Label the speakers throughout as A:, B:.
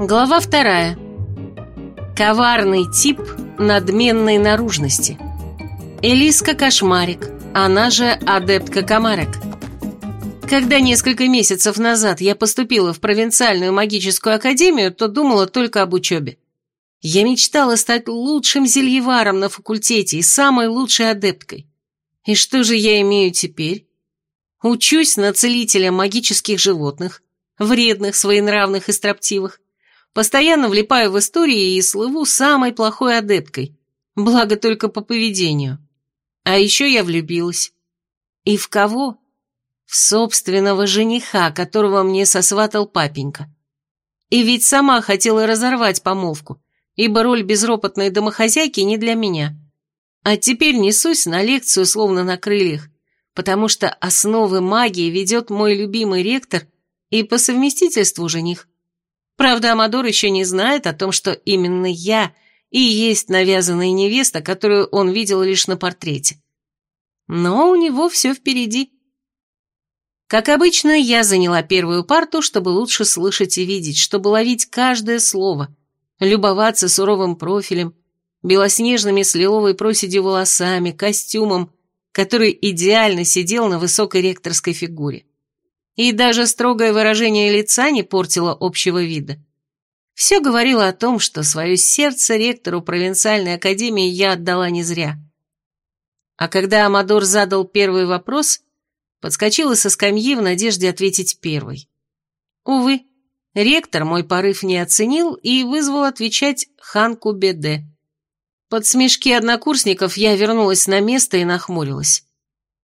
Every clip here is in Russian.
A: Глава вторая. Коварный тип надменной наружности. Элиска Кошмарик, она же адептка Комарик. Когда несколько месяцев назад я поступила в провинциальную магическую академию, то думала только об учебе. Я мечтала стать лучшим зельеваром на факультете и самой лучшей адепткой. И что же я имею теперь? Учусь на целителя магических животных, вредных, своенравных и строптивых, Постоянно влипаю в истории и слыву самой плохой адепткой. Благо только по поведению. А еще я влюбилась. И в кого? В собственного жениха, которого мне сосватал папенька. И ведь сама хотела разорвать помолвку, ибо роль безропотной домохозяйки не для меня. А теперь несусь на лекцию словно на крыльях, потому что основы магии ведет мой любимый ректор и по совместительству жених. Правда, Амадор еще не знает о том, что именно я и есть навязанная невеста, которую он видел лишь на портрете. Но у него все впереди. Как обычно, я заняла первую парту, чтобы лучше слышать и видеть, чтобы ловить каждое слово, любоваться суровым профилем, белоснежными с лиловой проседью волосами, костюмом, который идеально сидел на высокой ректорской фигуре. И даже строгое выражение лица не портило общего вида. Все говорило о том, что свое сердце ректору провинциальной академии я отдала не зря. А когда Амадор задал первый вопрос, подскочила со скамьи в надежде ответить первой. Увы, ректор мой порыв не оценил и вызвал отвечать Ханку Беде. Под смешки однокурсников я вернулась на место и нахмурилась.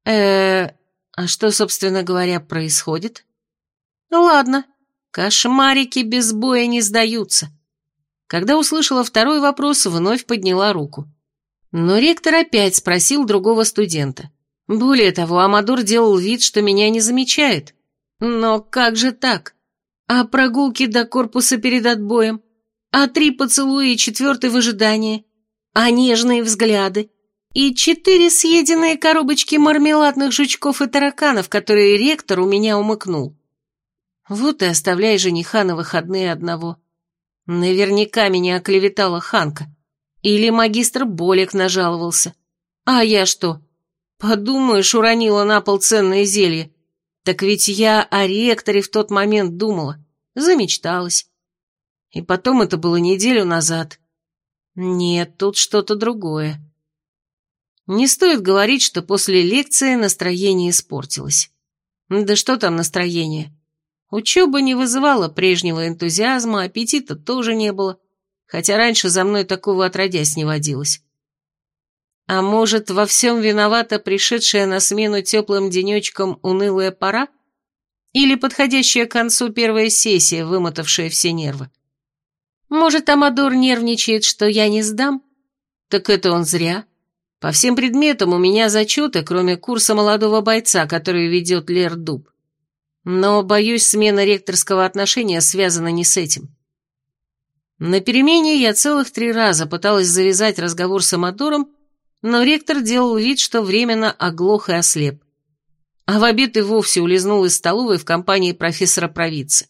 A: э а что, собственно говоря, происходит? Ну ладно, кошмарики без боя не сдаются. Когда услышала второй вопрос, вновь подняла руку. Но ректор опять спросил другого студента. Более того, Амадор делал вид, что меня не замечает. Но как же так? А прогулки до корпуса перед отбоем? А три поцелуя и четвертый в ожидании? А нежные взгляды? И четыре съеденные коробочки мармеладных жучков и тараканов, которые ректор у меня умыкнул. Вот и оставляй жениха на выходные одного. Наверняка меня оклеветала Ханка. Или магистр Болик нажаловался. А я что? Подумаешь, уронила на пол ценное зелье. Так ведь я о ректоре в тот момент думала. Замечталась. И потом это было неделю назад. Нет, тут что-то другое. Не стоит говорить, что после лекции настроение испортилось. Да что там настроение? Учеба не вызывала прежнего энтузиазма, аппетита тоже не было, хотя раньше за мной такого отродясь не водилось. А может, во всем виновата пришедшая на смену теплым денечком унылая пора? Или подходящая к концу первая сессия, вымотавшая все нервы? Может, Амадор нервничает, что я не сдам? Так это он зря. По всем предметам у меня зачеты, кроме курса молодого бойца, который ведет Лер Дуб. Но, боюсь, смена ректорского отношения связана не с этим. На перемене я целых три раза пыталась завязать разговор с Амадором, но ректор делал вид, что временно оглох и ослеп. А в обед и вовсе улизнул из столовой в компании профессора Провидца.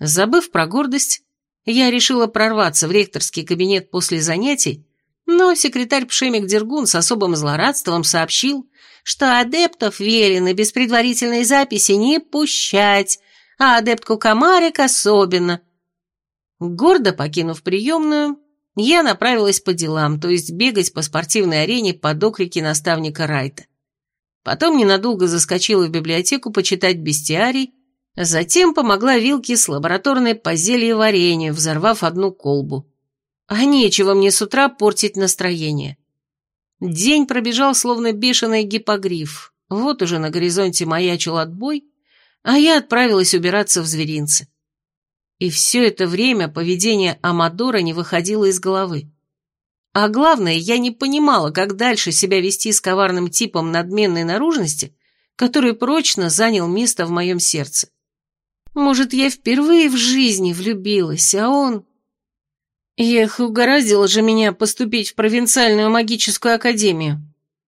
A: Забыв про гордость, я решила прорваться в ректорский кабинет после занятий но секретарь Пшемик Дергун с особым злорадством сообщил, что адептов велено без предварительной записи не пущать, а адептку Комарик особенно. Гордо покинув приемную, я направилась по делам, то есть бегать по спортивной арене под окрики наставника Райта. Потом ненадолго заскочила в библиотеку почитать бестиарий, затем помогла Вилке с лабораторной по зельеварению, взорвав одну колбу. А нечего мне с утра портить настроение. День пробежал словно бешеный гипогриф. Вот уже на горизонте маячил отбой, а я отправилась убираться в зверинце. И все это время поведение Амадора не выходило из головы. А главное, я не понимала, как дальше себя вести с коварным типом надменной наружности, который прочно занял место в моем сердце. Может, я впервые в жизни влюбилась, а он... Эх, угораздило же меня поступить в провинциальную магическую академию.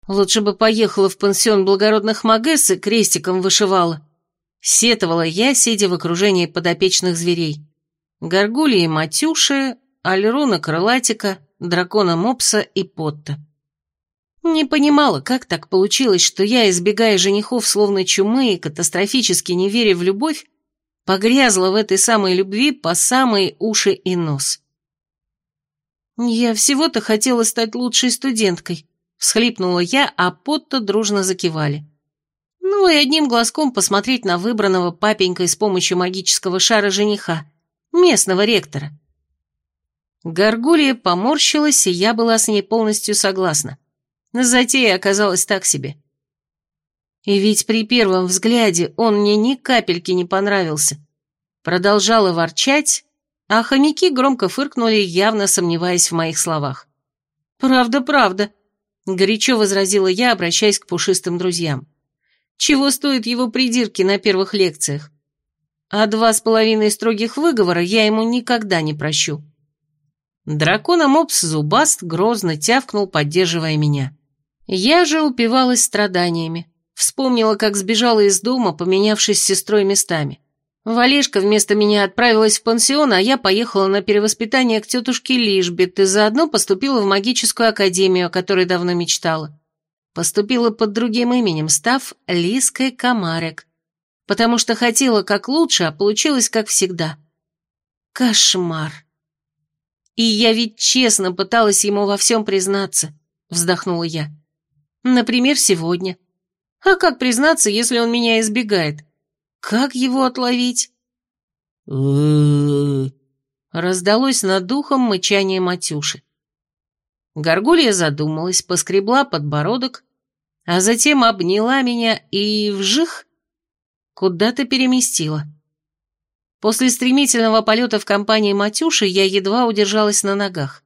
A: Лучше бы поехала в пансион благородных магесс и крестиком вышивала. Сетовала я, сидя в окружении подопечных зверей. Горгульи Матюши, Альруна Крылатика, Дракона Мопса и Потта. Не понимала, как так получилось, что я, избегая женихов словно чумы и катастрофически не веря в любовь, погрязла в этой самой любви по самые уши и нос. «Я всего-то хотела стать лучшей студенткой», — всхлипнула я, а Потто дружно закивали. Ну и одним глазком посмотреть на выбранного папенькой с помощью магического шара жениха, местного ректора. Горгулья поморщилась, и я была с ней полностью согласна. Затея оказалась так себе. И ведь при первом взгляде он мне ни капельки не понравился. Продолжала ворчать, а хомяки громко фыркнули, явно сомневаясь в моих словах. «Правда, правда», — горячо возразила я, обращаясь к пушистым друзьям. «Чего стоят его придирки на первых лекциях? А два с половиной строгих выговора я ему никогда не прощу». Дракона Мопс зубаст грозно тявкнул, поддерживая меня. Я же упивалась страданиями. Вспомнила, как сбежала из дома, поменявшись с сестрой местами. Валешка вместо меня отправилась в пансион, а я поехала на перевоспитание к тетушке Лишбет и заодно поступила в магическую академию, о которой давно мечтала. Поступила под другим именем, став Лиской Комарек, потому что хотела как лучше, а получилось как всегда. Кошмар. И я ведь честно пыталась ему во всем признаться, вздохнула я. Например, сегодня. А как признаться, если он меня избегает? Как его отловить? Раздалось над духом мычание Матюши. Горгулья задумалась, поскребла подбородок, а затем обняла меня и вжих куда-то переместила. После стремительного полета в компании Матюши я едва удержалась на ногах.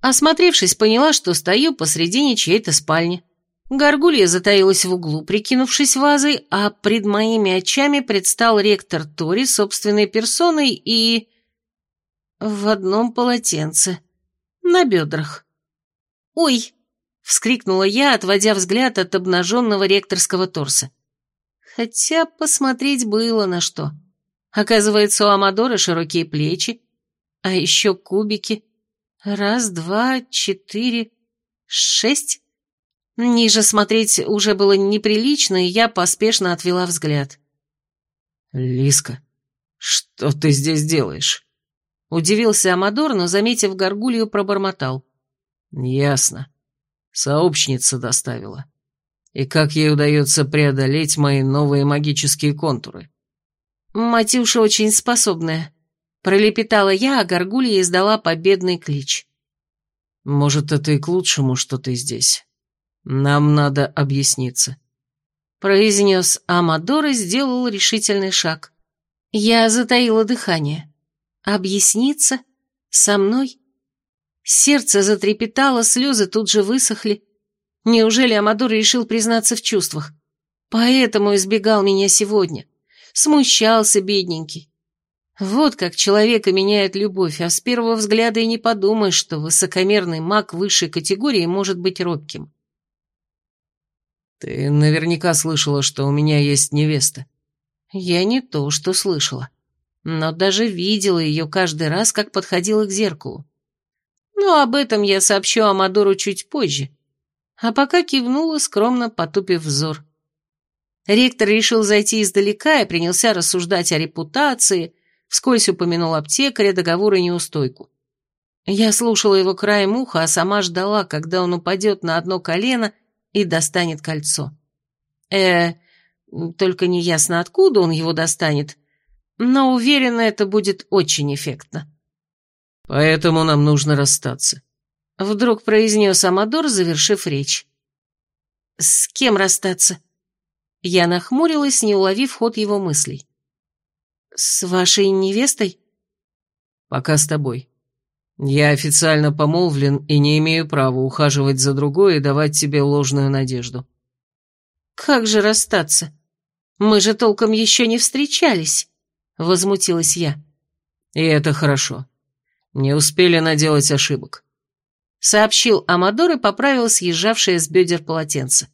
A: Осмотревшись, поняла, что стою посредине чьей-то спальни. Горгулья затаилась в углу, прикинувшись вазой, а пред моими очами предстал ректор Тори собственной персоной и... в одном полотенце. На бедрах. «Ой!» — вскрикнула я, отводя взгляд от обнаженного ректорского торса. Хотя посмотреть было на что. Оказывается, у Амадора широкие плечи, а еще кубики. Раз, два, четыре, шесть... Ниже смотреть уже было неприлично, и я поспешно отвела взгляд.
B: «Лиска, что ты здесь делаешь?»
A: Удивился Амадор, но, заметив горгулью, пробормотал.
B: «Ясно. Сообщница доставила. И как ей удается преодолеть мои новые магические контуры?»
A: «Матюша очень способная», — пролепетала я, а горгулья издала победный клич.
B: «Может, это и к лучшему, что ты здесь. «Нам надо объясниться», —
A: произнес Амадор и сделал решительный шаг. Я затаила дыхание. «Объясниться? Со мной?» Сердце затрепетало, слезы тут же высохли. Неужели Амадор решил признаться в чувствах? Поэтому избегал меня сегодня. Смущался, бедненький. Вот как человека меняет любовь, а с первого взгляда и не подумаешь, что высокомерный маг высшей категории может быть робким.
B: «Ты наверняка слышала, что у меня есть невеста».
A: «Я не то, что слышала, но даже видела ее каждый раз, как подходила к зеркалу. Но об этом я сообщу Амадору чуть позже, а пока кивнула, скромно потупив взор. Ректор решил зайти издалека и принялся рассуждать о репутации, вскользь упомянул аптекаря, договор и неустойку. Я слушала его краем уха, а сама ждала, когда он упадет на одно колено и достанет кольцо. Э, только неясно, откуда он его достанет, но уверена, это будет очень эффектно.
B: Поэтому нам нужно расстаться.
A: Вдруг произнес Амадор, завершив речь. С кем расстаться? Я нахмурилась, не уловив ход его мыслей. С вашей невестой?
B: Пока с тобой. Я официально помолвлен и не имею права ухаживать за другой и давать тебе ложную надежду.
A: Как же расстаться? Мы же толком еще не встречались, возмутилась я.
B: И это хорошо. Не успели наделать ошибок.
A: Сообщил Амадор и поправил съезжавшее с бедер полотенце.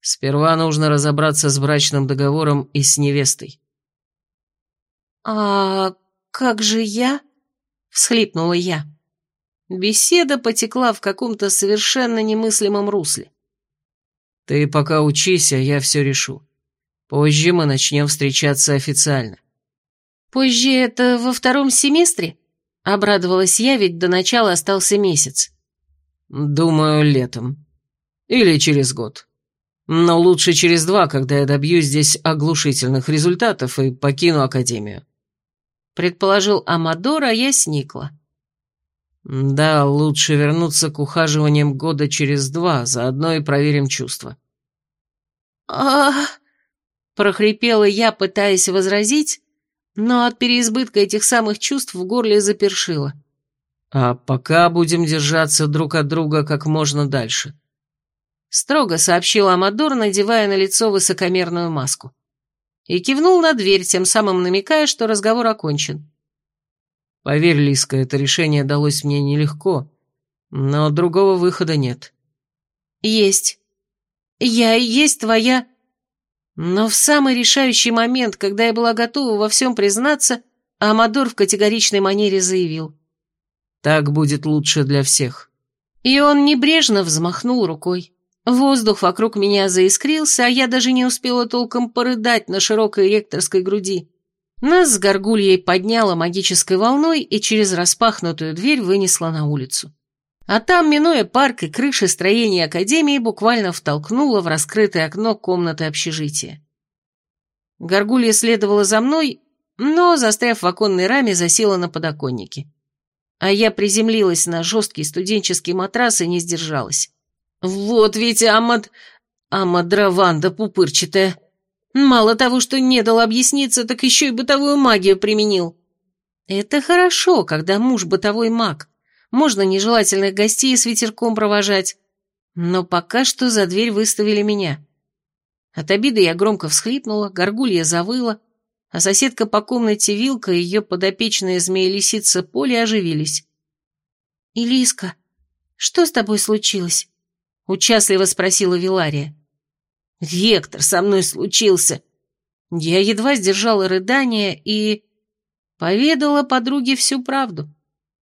B: Сперва нужно разобраться с брачным договором и с невестой.
A: А как же я?» — всхлипнула я. Беседа потекла в каком-то совершенно немыслимом русле.
B: «Ты пока учись, а я все решу. Позже мы начнем встречаться официально».
A: «Позже это во втором семестре?» — обрадовалась я, ведь до начала остался месяц.
B: «Думаю, летом. Или через год. Но лучше через два, когда я добьюсь здесь оглушительных результатов и покину Академию».
A: Предположил Амадор, а я сникла.
B: Да, лучше вернуться к ухаживаниям года через два, заодно и проверим чувства.
A: а прохрипела я, пытаясь возразить, но от переизбытка этих самых чувств в горле запершило.
B: А пока будем держаться друг от друга как можно дальше.
A: Строго сообщил Амадор, надевая на лицо высокомерную маску. И кивнул на дверь, тем самым намекая, что разговор окончен.
B: Поверь, Лиска, это решение далось мне нелегко, но другого выхода нет.
A: Есть. Я и есть твоя... Но в самый решающий момент, когда я была готова во всем признаться, Амадор в категоричной манере заявил.
B: Так будет лучше для всех.
A: И он небрежно взмахнул рукой. Воздух вокруг меня заискрился, а я даже не успела толком порыдать на широкой ректорской груди. Нас с горгульей подняла магической волной и через распахнутую дверь вынесла на улицу. А там, минуя парк и крыши строения Академии, буквально втолкнула в раскрытое окно комнаты общежития. Горгулья следовала за мной, но, застряв в оконной раме, засела на подоконнике. А я приземлилась на жесткий студенческий матрас и не сдержалась. «Вот ведь Амад... Амадраванда пупырчатая!» Мало того, что не дал объясниться, так еще и бытовую магию применил. Это хорошо, когда муж бытовой маг. Можно нежелательных гостей с ветерком провожать. Но пока что за дверь выставили меня. От обиды я громко всхлипнула, горгулья завыла, а соседка по комнате Вилка и ее подопечная змея-лисица Поле оживились. «Илиска, что с тобой случилось?» — участливо спросила Вилария. Ректор со мной случился. Я едва сдержала рыдание и... поведала подруге всю правду.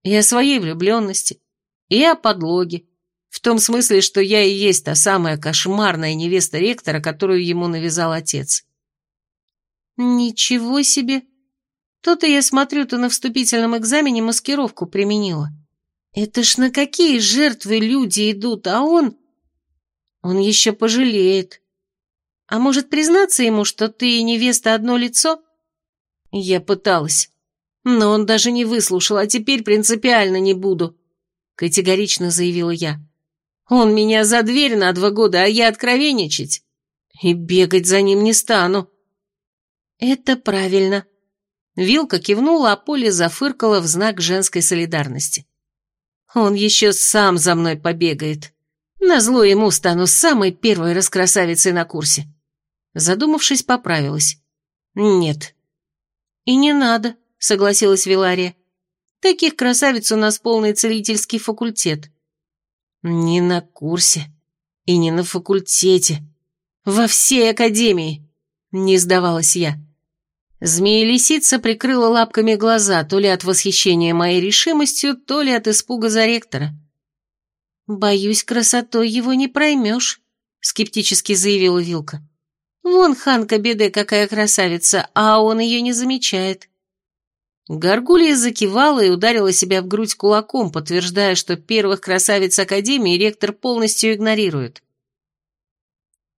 A: И о своей влюбленности, и о подлоге. В том смысле, что я и есть та самая кошмарная невеста ректора, которую ему навязал отец. Ничего себе! То-то я смотрю, ты на вступительном экзамене маскировку применила. Это ж на какие жертвы люди идут, а он... Он еще пожалеет. А может, признаться ему, что ты и невеста одно лицо? Я пыталась, но он даже не выслушал, а теперь принципиально не буду, категорично заявила я. Он меня за дверь на два года, а я откровенничать. И бегать за ним не стану. Это правильно. Вилка кивнула, а Поле зафыркала в знак женской солидарности. Он еще сам за мной побегает. Назло ему стану самой первой раскрасавицей на курсе. Задумавшись, поправилась. «Нет». «И не надо», — согласилась Вилария. «Таких красавиц у нас полный целительский факультет». «Не на курсе и не на факультете. Во всей академии», — не сдавалась я. Змея-лисица прикрыла лапками глаза, то ли от восхищения моей решимостью, то ли от испуга за ректора. «Боюсь, красотой его не проймешь», — скептически заявила Вилка. Вон Ханка Беде какая красавица, а он ее не замечает. Горгулья закивала и ударила себя в грудь кулаком, подтверждая, что первых красавиц Академии ректор полностью игнорирует.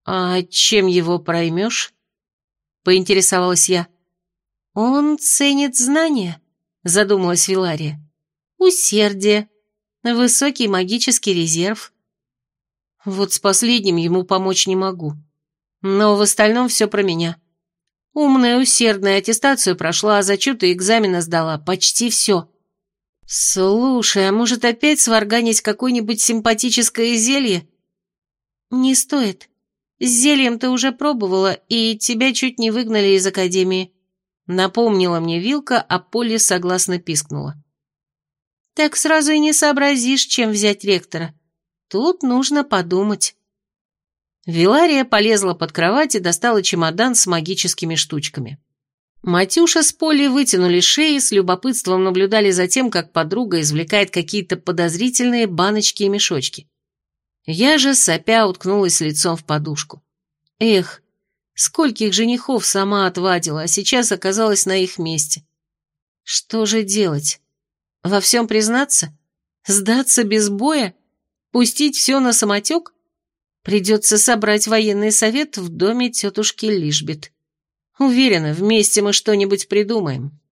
A: «А чем его проймешь?» — поинтересовалась я. «Он ценит знания», — задумалась Вилария. «Усердие, высокий магический резерв». Вот с последним ему помочь не могу. Но в остальном все про меня. Умная, усердная аттестацию прошла, а зачеты экзамена сдала. Почти все. Слушай, а может опять сварганить какое-нибудь симпатическое зелье? Не стоит. С зельем ты уже пробовала, и тебя чуть не выгнали из академии. Напомнила мне Вилка, а Полли согласно пискнула. Так сразу и не сообразишь, чем взять ректора. Тут нужно подумать. Вилария полезла под кровать и достала чемодан с магическими штучками. Матюша с Полей вытянули шеи, с любопытством наблюдали за тем, как подруга извлекает какие-то подозрительные баночки и мешочки. Я же, сопя, уткнулась лицом в подушку. Эх, скольких женихов сама отвадила, а сейчас оказалась на их месте. Что же делать? Во всем признаться? Сдаться без боя? Пустить все на самотек? Придется собрать военный совет в доме тетушки Лишбет. Уверена, вместе мы что-нибудь придумаем.